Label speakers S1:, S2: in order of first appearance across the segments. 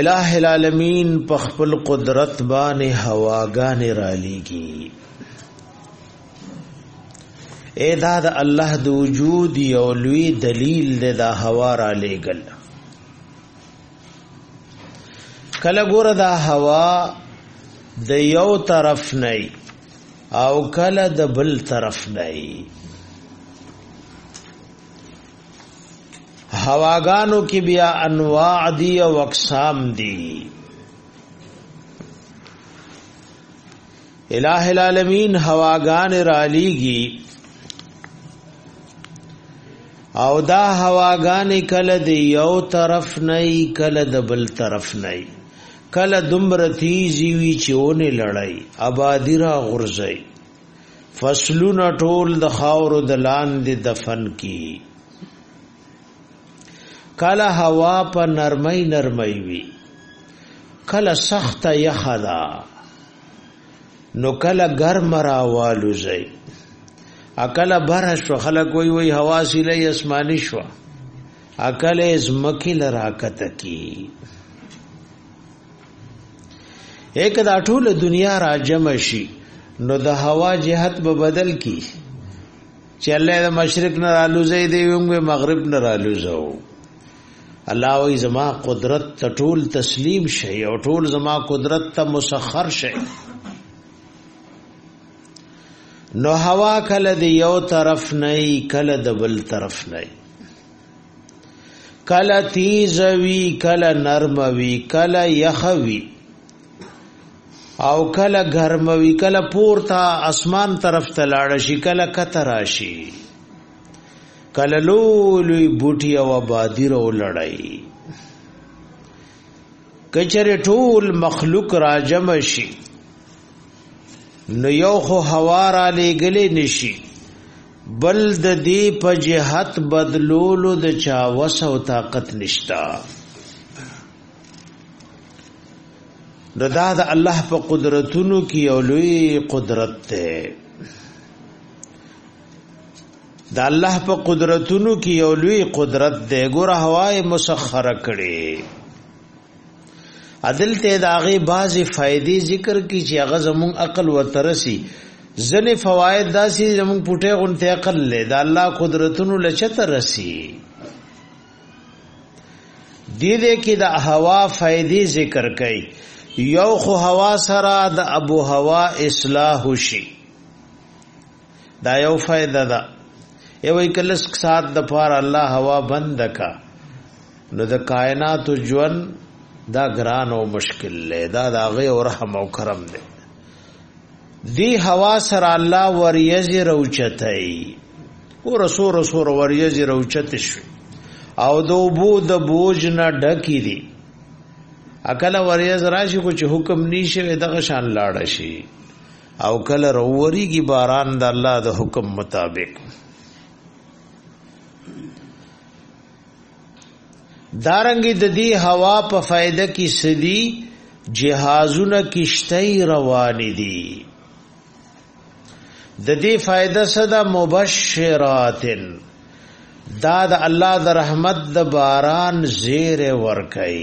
S1: الہ العالمین په خپل قدرت باندې هواګانې را لېږي اے دا د الله د وجود یو لوی دلیل دی دا هوا را لېږل کله ګوره دا هوا د یو طرف نه او کله د بل طرف نه هواګانو کې بیا انواع دي او اقسام دي الہ العالمین هواګان را لیږي او دا هواګان کله د یو طرف نه کله د بل طرف نه کله دومره تیزی وی چې اونې لړای آبادی را غورځي فصلونه ټول د خاورو د لاندې دفن کی کله هوا په نرمۍ نرمۍ وي کله سخت یخه ده نو کله ګرم راوالو زی اکل بره شو خلک وی وی هوا سیله اسماني شو اکل از مکل راکته کی یک دا ټول دنیا را جمع شي نو د هوا جهت به بدل کی چې الله د مشرق نه رالوزي دی موږ مغرب نه رالوزو الله وی زما قدرت ته ټول تسلیم شي او ټول زما قدرت ته مسخر شي نو هوا کله د یو طرف نه کله د بل طرف نه کله تیز وی کله نرم وی کله یخ وی او کله ګرم وی کله پورته اسمان طرف ته لاړ شي کله کتر شي کله لولوی بوټي او آبادی رو لړای کچره ټول مخلوق راجم شي نو یو خو هوا را لګلې نشي بل د دې په جهت بدلولو د چا وس او طاقت نشتا نو دا د الله په قدرتونو کې یو لوی قدرت ده د الله په قدرتونو کې یو لوی قدرت ده ګوره هواي مسخره کړي عدلته د هغه بعضی فائدې ذکر کی چې هغه زمون عقل وترسي ځنې فواید داسې زمون پټه غونته عقل له د الله قدرتونو لچته رسی دې دې کې د هوا فائدې ذکر کړي یو خو هوا سره د ابو هوا اصلاح شي دا یو فائدہ ده یو کلس سات د پار الله هوا بند کا نو د کائنات ژوند دا ګران او مشکل له دا داغه او رحم او کرم دی دی هوا سره الله وریز روچتای او رسول رسول وریز روچت شو او دو بو د بوج نه ډکی دی اکل وریز راشي کو چې حکم نشي دغه شان لاړ شي او کله روریږي باران د الله د حکم مطابق دارنګي د دې هوا په فائدہ کې سدي جهازونه کشتۍ روان دي د دې فائدہ صدا مبشراتن دا د الله د رحمت د باران زیر ورکئ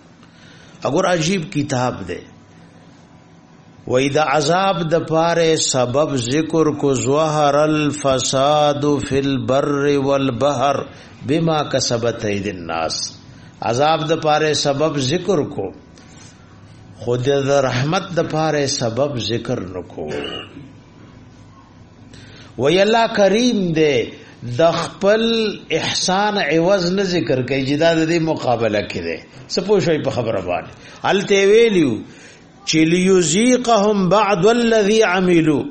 S1: اگر عجیب کتاب دی وای د عذاب د پاره سبب ذکر کو زوهر الفساد فی البر والبحر بما کسبت اید الناس عذاب د پاره سبب ذکر کو خود د رحمت د پاره سبب ذکر نکو وی الله کریم دی د خپل احسان عوض نه ذکر کوي چې دا د دې مقابله کې دی سپو شوي په خبره باندې الته ویلیو چې لیذیقهم بعد الذی عملو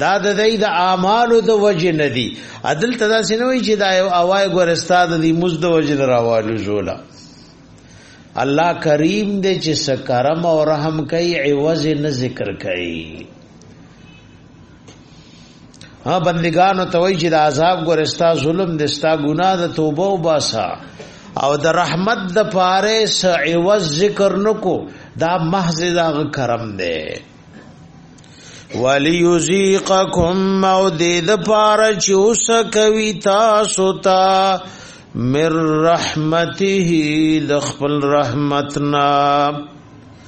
S1: دا د دې د اعمالو د وجه نه دی عدل تدا سينوي چې دا یو اوای ګورستاد دی مز د وجه راوالو زولا الله کریم دې چې سکرم او رحم کوي عوض نه ذکر کوي ها بندگانو ته وای چې د عذاب ګورستا ظلم دستا ګناه د توبه او باسا او د رحمت د پاره س عوض ذکر نکو دا محض دا کرم دی وليذيقكم مودد پار چوس کوي تاسو ته من رحمته د خپل رحمتنا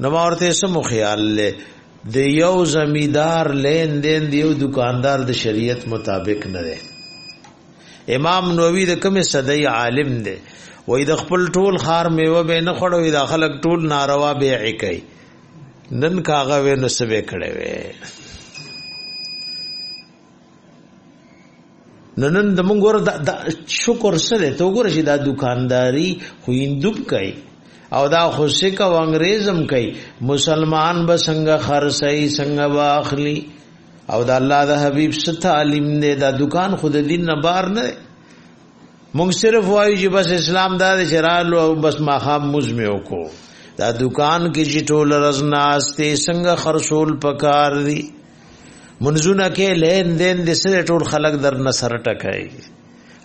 S1: نو ما ورته سم خیال له د یو زمیدار لین دین د یو دکاندار د شریعت مطابق نه دی امام نووي د کوم صدای عالم دی وای د خپل ټول خار میوه به نه خړوي د خلک ټول ناروا به عکای نن کاغه و نو سبه کړي وي نو نن د موږ ور د شکر سره ته وګوره چې دا دکانداری خو هندوب کوي او دا خو سکه او انګريزم کوي مسلمان به څنګه خرڅي څنګه واخلي او دا الله د حبيب ست تعلیم دې دا دکان خود دین نه بار نه موږ صرف وایو چې بس اسلام دا چې رالو او بس ما خام مزمه وکړو دا دکان کې چې ټول رزناستې څنګه خرصول پکار دي منځونه کې لین دین د سره ټول خلق در نصر ټکای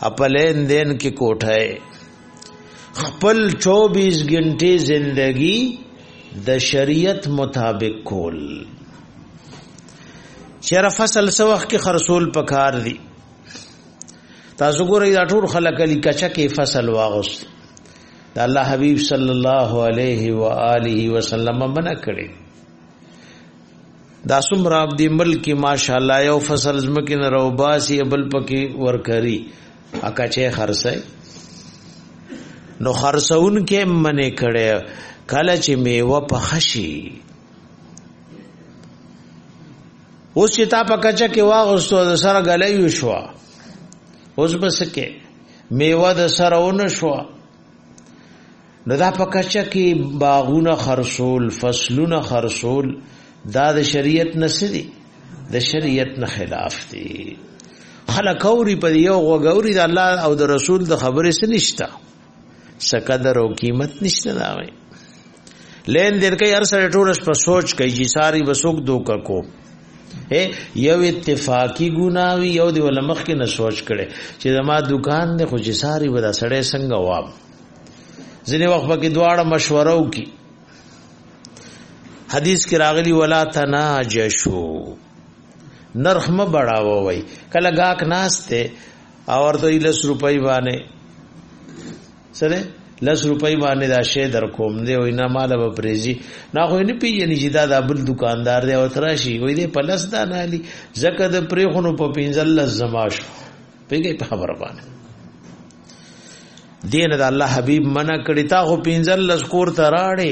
S1: خپل لین دین کې کوټه خپل 24 غنټه زندگی د شریعت مطابق کول چیر فصل سو وخت کې خرصول پکار دی تاسو ګورئ دا ټول خلک علی کچا کې فصل واغست دا الله حبیب صلی الله علیه و آله وسلم منع کړی دا سمرا عبد ملک ماشاءالله یو فصل زمکه نه رو باسی بل پکې ورکری اکا چې خرڅه نو خرڅون کې منې کړي کله چې میوه په خشي اوس چې تا په کچا کې واغستو د سره غلې شو اوس بس کې میوه د سره ونه شو نو دا په کچه کې باغونه خرصول فصلونه خرصول دا د شریعت نه سدي د شریعت نه خلاف دي خلک اوري په یو غوګوري د الله او د رسول د خبرې سره نشتا سقدر او قیمت نشته دا وي لین دیر کوي هر سره ټول په سوچ کوي چې ساری وسوک دوک کو یو اتفاقی ګناوی یو دی ولمخ کې نه سوچ کړي چې زما دکان نه خو چې ساری ودا سړې څنګه واب ځینې وخت پکې دواړه مشوره وکي حدیث کې راغلی ولا تناجشو نرخ م بڑاوه وای کله گاک ناشته اور ته 10 روپۍ باندې سره لس روپۍ باندې دا شی در کوم دی او نه مال به پریزي نه خو نه پیژنې چې دا د بل دکاندار دی او تراشي وې دې په لس دا نه لي زکه د پریخونو په پنځل لس زماش پیګې په خبره باندې دین د الله حبیب منع کړی تا خو پنځل لس کور ته راړې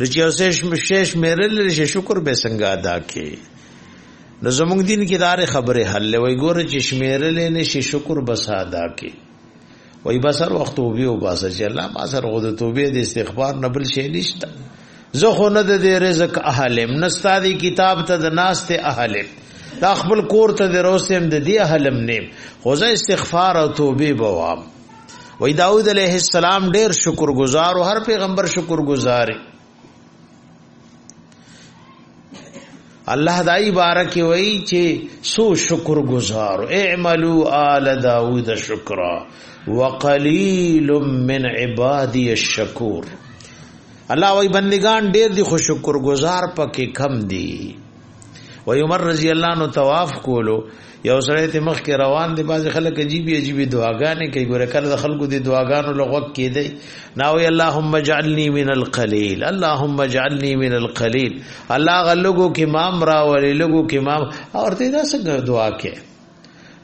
S1: نو چې اوسې شمشې شمیرل شي شکر به څنګه ادا کې نو زموږ دین کې دار خبره حل وي ګور چې شمیرل نه شي شکر بس ادا کې وای بسر وخت توبه او باسه چې الله ما سره غو د توبه د استغفار نه بل شي نشته زه خو نه د رزق اهلم نستا دی کتاب ته د ناس ته اهلم دا خپل کور ته د روسم د دی اهلم نیم خو زه استغفار او توبه بوام وای داوود علیه السلام ډیر شکر گزار او هر پیغمبر شکر گزار الله دای بارک وای چې سو شکر گزار اعملوا آل داوود شکرا وقلیل من عبادی الشکور الله وای بندگان ډیر دي خو شکر گزار پکې کم دي و عمر رضی الله عنه طواف کولو یو سره ته مخ کې روان دي باز خلک عجیب عجیب دعاګانې کوي ګوره کله د خلکو د دعاګانو لغوک کې دی ناوي اللهم اجعلني من القليل اللهم اجعلني من القليل الله غلګو کې مام را ولې لګو کې مام اورته دا څنګه دعا کې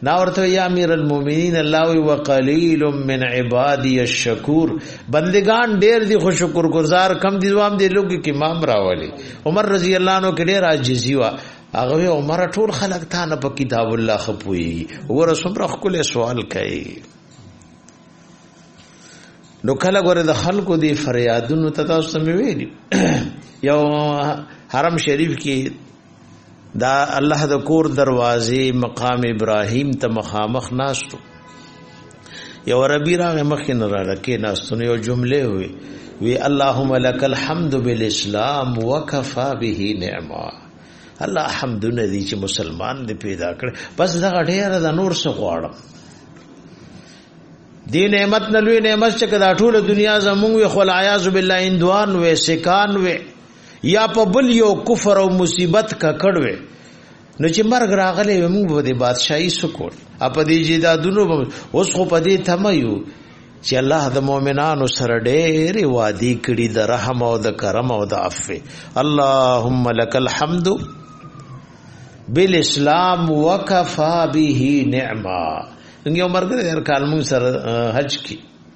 S1: نا ورته یا امیر المؤمنین الله وی وقلیل من عبادی الشکور بندگان ډیر دي خو شکر گزار کم دي وام دي لوګي کې امام راولي عمر رضی الله عنه کې ډیر عاجزی وا هغه عمر ټول خلق تا نه په کتاب الله خپوي ور سمره خپل سوال کوي نو کله ګوره د خلکو دی فریادونو ته تاسو مې ویلي یو حرم شریف کې دا الله د کور دروازې مقام ابراهیم ته مخامخ ناستو یو عربی راغ مخین را لکه ناستو یو جمله وی وی اللهم لك الحمد بالاسلام وكفى به نعما الله حمد ندی چې مسلمان دې پیدا کړ بس دا ډیر د نور څه غواړم دی نعمت نه لوی نعمت چې کدا ټول دنیا زمونږ وی خل عیاذ بالله اندوان وې سکان وې یا په بل یو کفر او مصیبت کا کړوي نو چې مرګ راغلی موږ به د بادشاہي سکول اپ دې جیدادونو اوس خو په دې تم یو چې الله د مؤمنانو سره ډېر وادي کړي د رحم او د کرم او د عفو اللهم لك الحمد بالاسلام وكفى به نعما څنګه عمر ګره هر کال مون سره حج کی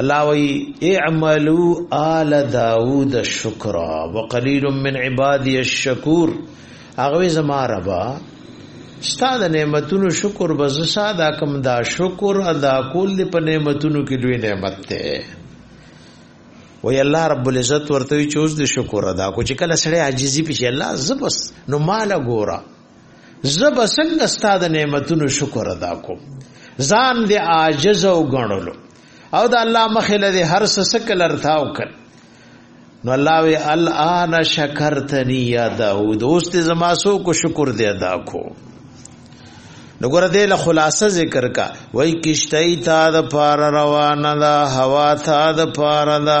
S1: الله وی اعملوا آل داوود شکرا وقلیل من عبادی الشکور هغه زما ربا ستاد نعمتونو شکر بز ساده کم دا شکر ادا کول دی په نعمتونو کې لوی نعمت ته وی الله رب العزت ورته چوز دی شکر ادا کو چې کله سړی عاجزی پېښ الله زبس نو مال ګورا زه به څنګه ستاد نعمتونو شکر ادا کوم ځان دې عاجز او غنلو او د الله مخې له هر څه سکل ارتاو کړ نو الله وی الان شکرتنی یا داوود اوس ته زما سو کو شکر دې ادا کو نو ګره دې له خلاصه ذکر کا وای کشتای تا د پار روانه دا هوا تا د پار دا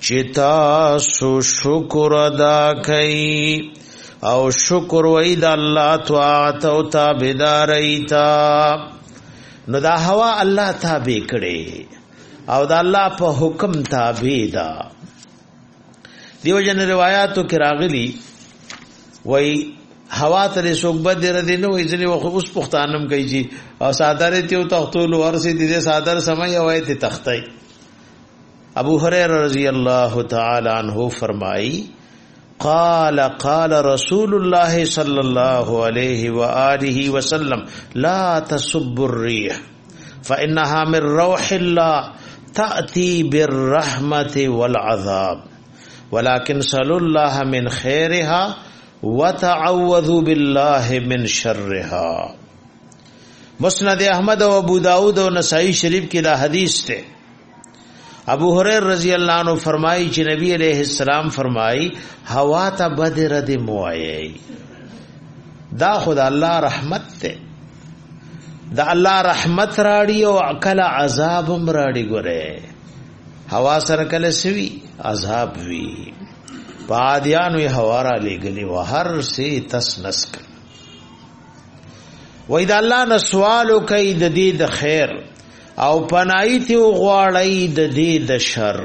S1: چې تاسو شکر ادا کړئ او شکر وای د الله طاعت او تابعداري تا نو دا هوا الله تابع کړي او دا الله په حکم تابع ده دیو جن روایتو کې راغلي وای هوا تر سوګبه در دي نو ځنی وخت اوس پښتانم کوي چې او سادره ته تختول ورسې دي سادر سمي وای ته تختای ابو هريره رضی الله تعالی عنہ فرمای قال قال رسول الله صلى الله عليه واله وسلم لا تسبوا الريح فانها من روح الله تأتي بالرحمة والعذاب ولكن صلوا الله من خيرها وتعوذوا بالله من شرها مسند احمد و ابو داود و نسائی شریف کی دا حدیث تے ابو هريره رضی الله عنه فرمایي چې نبی عليه السلام فرمایي هوا ته بدر دې موایي دا خدای الله رحمت ته دا الله رحمت راړي او عقل عذاب هم راړي ګره هوا سره کله سوي عذاب وی پادیانو هوا را لګلی و هر سي تس نسک وای دا الله نسوالو کوي د دې د خیر او پناهي ته غواړی د دې د شر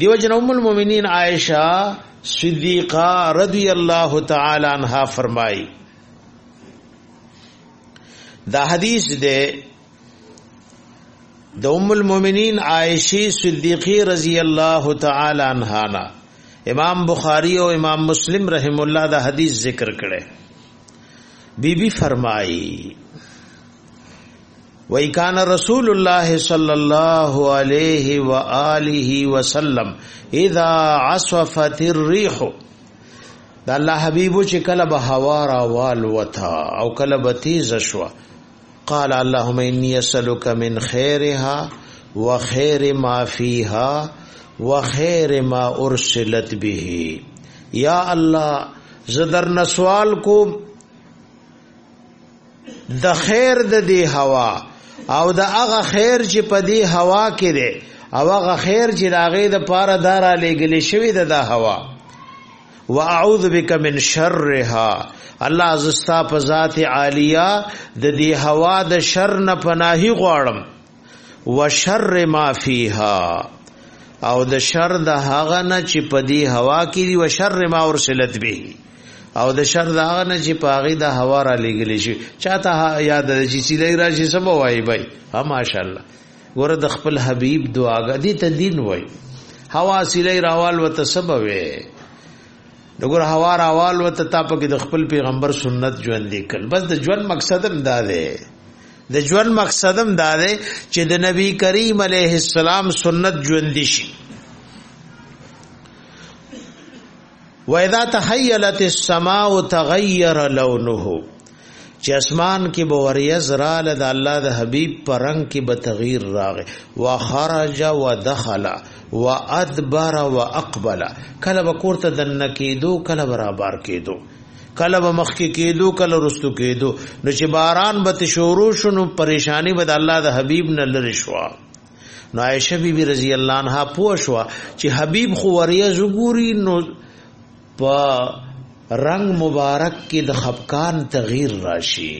S1: دیو جن ام المؤمنین عائشه صدیقہ رضی الله تعالی عنها فرمایي دا حدیث ده د ام المؤمنین عائشه صدیقہ رضی الله تعالی عنها نا امام بخاری او امام مسلم رحم الله دا حدیث ذکر کړي بیبي بی فرمایي وای کان رسول الله صلی الله علیه و آله وسلم اذا عصفت الريح دا الله حبیب چې کله به هوا را وال وتا او کله به تیز شو قال اللهم اني اسالك من خيرها وخير ما فيها وخير ما ارسلت به یا الله زدر نسوال کوم د خیر د دی هوا او د هغه خیر چې په دی هوا کې دی او هغه خیر چې د هغه د پاره دارا لګل شوی د دا هوا واعوذ بک من شرها الله عزستا په ذات عالیا د دی هوا د شر نه پناهي غواړم وشر ما فيها او د شر د هغه نه چې په دې هوا کې دی او شر ما ورسلت به او د شر د هغه نه چې په هغه د هوا را لګل شي چاته یاد د چې سیلې راشي سبا وای بای ها ماشاءالله ګور د خپل حبیب دعاګه دي ته دین وای هوا سیلې راوال وته سبا وې دغه هوا راوال وته تا په کې د خپل پیغمبر سنت ژوند لیکل بس د ژوند مقصدم دا دی د ژوند مقصدم دا دی چې د نبی کریم علیه السلام سنت ژوند شي واذا تحیلت السماء تغیر لونه چې اسمان کې به وریز رااله د الله د حبیب پر رنگ کې به تغییر راغی وخرج ودخل وادبر واقبل کله به کوړه د نکیدو کله برابر کېدو کله به مخ کې کېدو کله رستو کېدو نو چې باران به شروع شونو پریشانی به د الله د حبیب نه لری شو نو عائشه بی بی رضی الله عنها پوښوا چې حبیب خو وریز ګوري نو په رنگ مبارک کې د خفقان تغییر راشي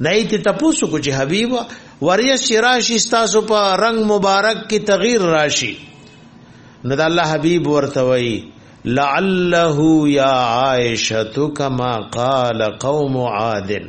S1: نه ایت تاسو کو چې حبیب وریا شراشی تاسو په رنگ مبارک کې تغییر راشي نو د الله حبیب ورته وای لعله یا عائشه کما قال قوم عادن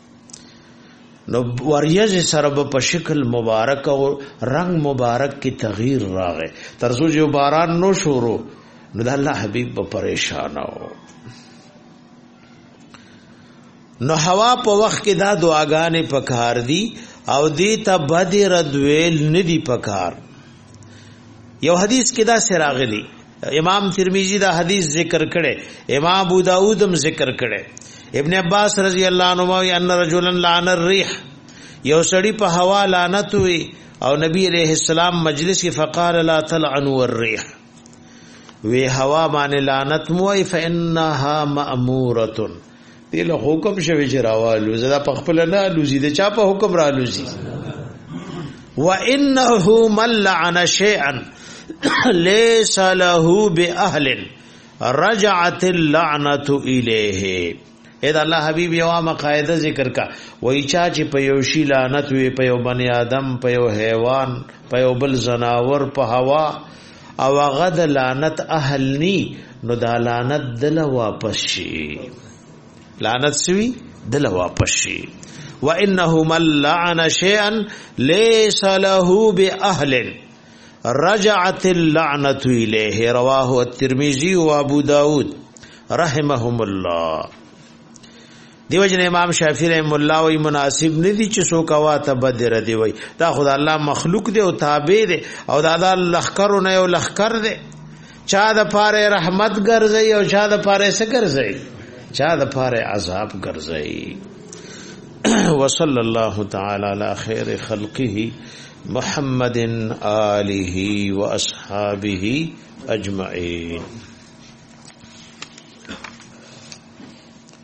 S1: نو وریځ سره په شکل مبارک او رنگ مبارک کې تغییر راغی تر څو جو باران نو شورو نو د الله حبیب په پریشان او نو هوا په وخت کې دا دعاګانې پکار دي او دې ته بد رد ویل ندي پکار یو حدیث کې دا سراغلی امام ترمذی دا حدیث ذکر کړي امام ابو داود هم ذکر کړي ابن عباس رضی الله عنه وايي ان رجلا لعن الريح یو سړی په هوا لعنت وي او نبی عليه السلام مجلس کې فقال لا تلعنوا الريح وی هوا باندې لعنت موي فانها ماموره دی له حکم شوی چې راوالو زدا په خپل نه لوزي د چا په حکم را لوزي وانه من لعن شيئا ليس له باهل رجعت اللعنه اليه اې دا الله حبيب یو ما قاعده ذکر کا وای چا چې په یو شی لعنت وي په یو بنی آدم په یو حیوان په یو بل زناور په هوا او غد لعنت اهل ني نو دا لعنت دل واپس شي لعنت شوی دل واپس شي و انه من لعن شيئا ليس له باهل رجعت اللعنه اليه رواه الترمذي وابو داود رحمهم الله دیو جن امام شافعی رحم الله وی مناسب نه دي چې سو کوا ته بدر دی وی دا خدای الله مخلوق دی او تابع دی او دا د لخر نه یو لخر دی چا د پاره رحمت ګرځي او چا د پاره څه ګرځي چا د پاره عذاب ګرځي وصلی الله تعالی علی خیر خلقه محمد آله واصحابه اجمعین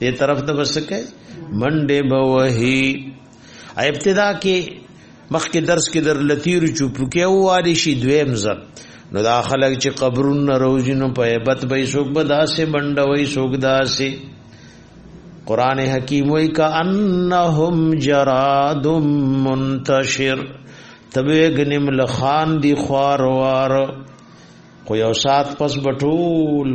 S1: دې طرف ته بسکه منډه به وهي ابتدا کې مخکې درس کې در لتیر چوپکه واري شي دویم زب نو دا خلک چې قبرون نه روزي نو په hebat به سوق به داسې منډه وي سوق داسې قران حکیم وی کا انهم جراد منتشر تبه غنم لخان دی خوار وار خو یو سات پس بټول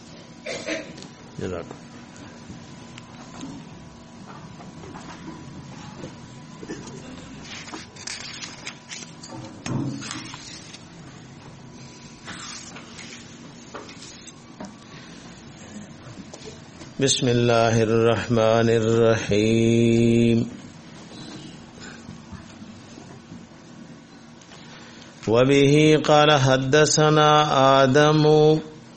S1: جزاکم بسم الله الرحمن الرحيم وبه قال حدثنا آدم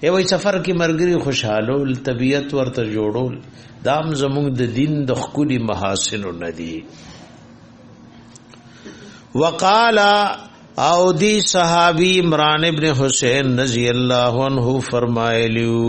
S1: دی وای سفر کې مرګري خوشاله ول طبيعت ورته جوړول دام زموږ د دین د خکلی محاسن ندی وقال او دی صحابی عمران ابن حسین رضی الله عنه فرمایلیو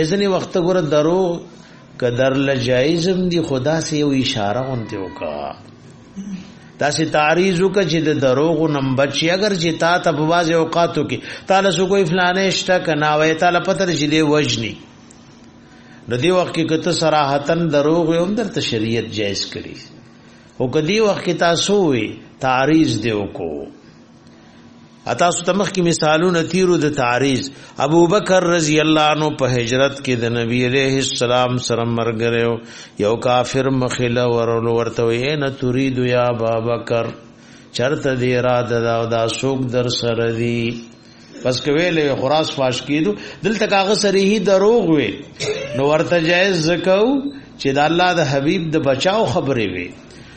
S1: ازنی وخت ګره درو کدر لجایزم دی خدا سی یو اشاره اونته وکا تاسو تعریض وک چې د دروغ نم بچي اگر چې تا ته په واز اوقاتو کې تعالی سو کوئی فلانه شته کنا وې تعالی پتر چې دی وجني د دې وخت کې کته صراحتن دروغ هم درته شریعت جایز کړی او کدی وخت کې تاسو وې تعریض دی وکړو اتا سو تمخ کی مثالونه تیرو د تعریض ابو بکر رضی الله عنه په هجرت کې د نبی علیہ السلام سره مرګره یو کافر مخله ورول ورته وې نه تريد یا ابو بکر چرته دی را دا دا سوق در سره دی پس کوي له خراس فاش کیدو دلته کاغه سره هی دروغ وې نو ورته جایز زکاو چې د الله د حبیب د بچاو خبرې وې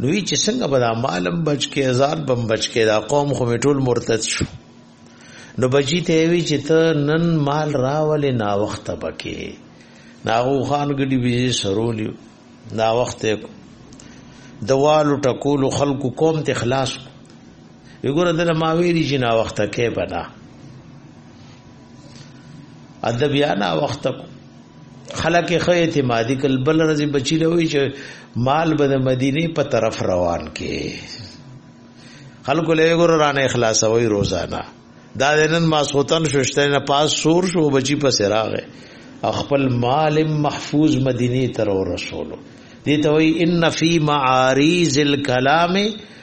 S1: نو یې چې څنګه به دا مالم بچ کې ځان بم بچ کې دا قوم خو مې ټول مرتد شو نو بچی ته وی چې ته نن مال راولې نا وخت بکې ناغو خان ګډي بي سرولې نا وخت دوالو ټکول خلکو قوم ته خلاص کو وګوره دله ما ویلی چې نا وخت کې بنا ادب یا نا وخت خلک خو اعتمادي کل بل رضی بچی له وی چې مال به د مدینه په طرف روان کې خلکو له ګور رانه اخلاص وای روزانه دا نن ما سوتن شوشته نه پاس سور شو بچی په سراغه خپل مال محفوظ مدینه تر رسولو دي ته وی ان فی معاریز الکلام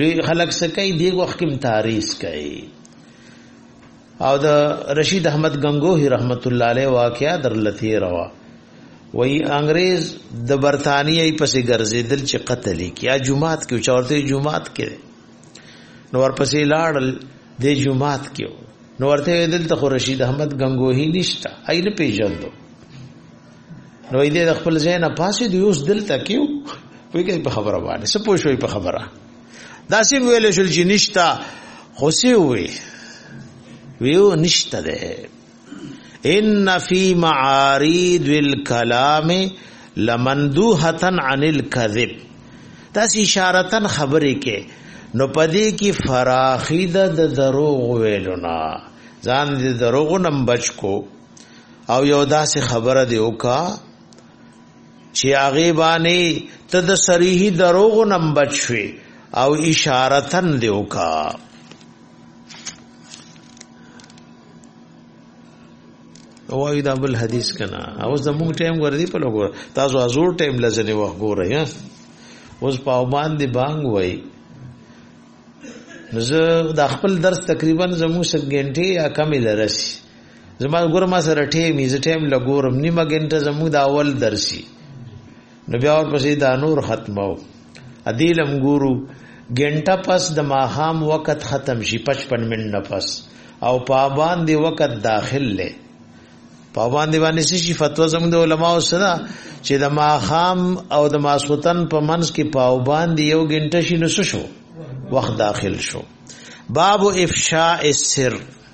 S1: لوی خلک سکه دی وخت کې تاریخ کوي او د رشید احمد غنگوهی رحمت الله علیه واقعا در لتی روا وی انګريز د برتانیې پسې ګرځیدل چې قتل کیا جمعات کې چورته جمعات کې نو ورپسې لاړ د جمعات کې نو ورته دل ته رشید احمد غنگوهی نشتا اې نه پیژندو نو دې د خپل ځای نه پاسې دی اوس دلته کیو ویګي په خبره باندې څه پوه شوي په خبره دا سیم ویل شول چې نشتا خو سی وی ویو نشته ده ان فی معارید الکلام لمندوحه عن الكذب تاسو اشارتن خبرې کې نو پدې کې فراخیده د دروغ ویلونه ځان دې دروغ نم بچ کو او یو داسې خبره دی وکا چې هغه باندې ته د صریح دروغ نم بچوي او اشارتن دی وکا وای دا بل حدیث کنا او زموږ ټیم ګرځي په لګور تاسو ازور ټیم لزنه وخت ګورئ ها اوس په باندې بانګ وای زه د خپل درس تقریبا زموږ سګنټي یا کم لرسي زما ګور ما سره ټیم یې ټیم لګورم نیمه ګنټه زموږ د اول درسي نو بیا ور پسې دا نور ختمو ادیلم ګورو ګنټه پس د ماهام وخت ختم شي 55 منټ پس او پابان دی وخت داخل لې پابان دی باندې شي فتوا زموږ د علماو سره چې د ماهام او د ماسوتن په منځ کې پابان دی یو ګنټه شي نو شو وخت داخل شو باب افشاء السر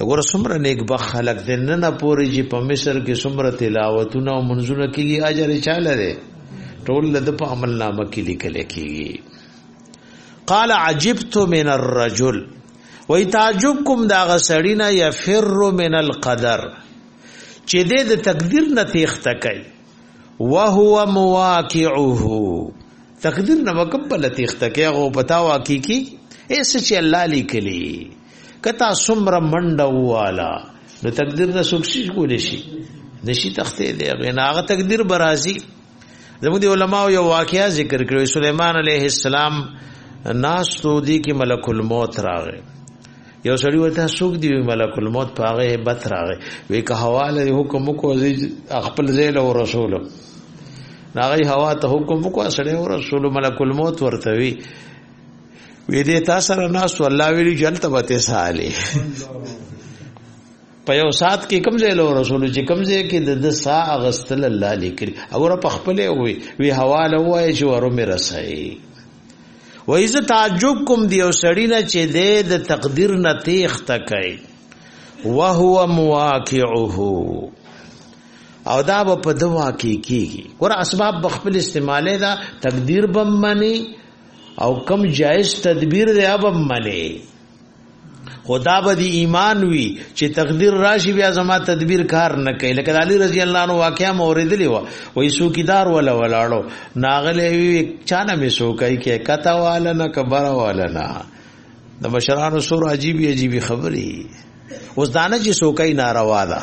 S1: دغه څومره نیک بخ خلق دې نن پورې چې په مصر کې څومره تلاوتونه او منځونه کیږي اجر چاله دې ټول د په عمل نامه کې لیکل کیږي قال عجبت من الرجل وای تعجب کوم دا غسړی نه یفر من القدر چې دې د تقدیر نه تیخته کوي وهو مواقعه تقدیر نه وکبل تیخته کوي او پتا واقعي کی ایس چې الله لیکلی کتا سمره منډه والا نو تقدیر نه څوک شي کولې شي نشي تختې دی غناغه تقدیر برازي زموږ دی علما یو واقعیا ذکر کړو سليمان عليه السلام ناس تو دی کې ملک الموت راغی یو سړی وته سوق دی ملک الموت پاغه هبت راغی وی که حواله حکم کو خپل زیل او رسول ناغي هوا ته حکم کو سړی او رسول ملک الموت ورته وی وې دې تاسو سره ناس الله ویلی جلته وته سالي په یو سات کې کم ځای له رسول چې کم ځای کې د د سا اغستل الله لیکري او را پخپلې وي وی حواله وای چې ورو مې رسای وای زه تعجب کوم دی او سړی نه چې د تقدیر نه تیخ تکای وهو مواقعه او دا په دوا کې کیږي ور اسباب بخپل استعماله دا تقدیر بم منی او کم جائز تدبیر دی اب منی خدا به دی ایمان وی چې تقدیر راشي بیا زما تدبیر کار نه کوي لکه علی رضی الله عنه واقعا موریدلی و وې سو کیدار ولا ولاړو ناغله وی چانه می سو کوي کې کتا والا نه کبر والا نه د مشرانو سور عجیب عجیب خبري اوس دانه چې سو کوي ناروا ده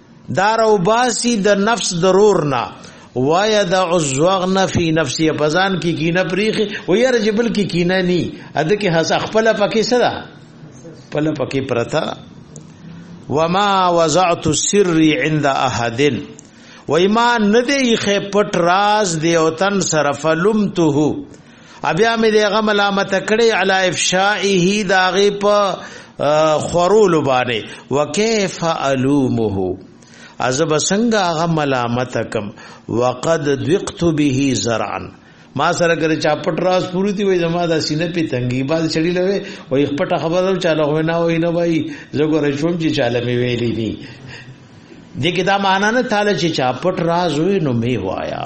S1: دار او باسی د نفس ضرور نه وای د عزوغن فی نفسی پزان کی کینه پریخي و یې رجبل کی کینه نی اده کې حس خپل پکې صدا خپل پکې پرتا وما وزعت سری عند احد و ایمان ندی خې پټ راز دی او تن سره فلمته بیا مې دغه ملامت کړي علی افشائه داغه په خورول باندې وکيف الومه عذاب څنګه هغه ملامت کم وقد ذقت به زرعا ما سره ګر چا پټ راز پوری دی وای زما د سینې په تنګي باز چړي لوي او یو پټ خبره چاله وای نه وای نه وای زګو رښوم چې چاله می ویلې دي دې کې دا معنا نه تاله چې چا پټ راز وای نو می وایا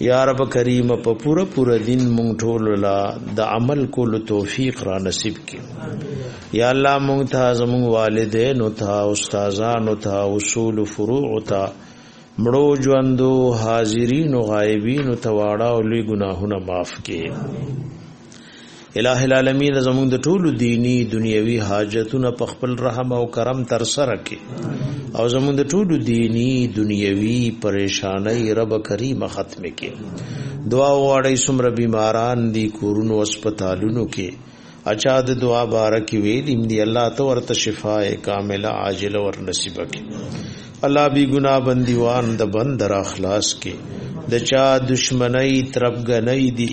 S1: یا رب کریم په پوره پوره دین مونږ ټول لا د عمل کولو توفیق را نصیب کړي یا الله مونږ ته زموږ والدین او ته استادان او ته اصول فروع او ته مړو ژوندو حاضرین او غایبین او ته واړه او لوی ګناهونه معاف کړي الہ العالمین زموږ د ټولو دینی دنیوي حاجتونه په خپل رحم او کرم تر سره کړي او زموږ د ټولو دینی دنیوي پریشانای رب کریم ختم کړي دعا وړي سمره بیماران دي کورونو هسپتالونو کې اچا د دعا بارک ویل ان دی الله تو ورته شفاء کامله عاجله ور نصیب کړي الله بی ګنا بندیوان د بند را خلاص کړي د چا دشمنی تربګنۍ دي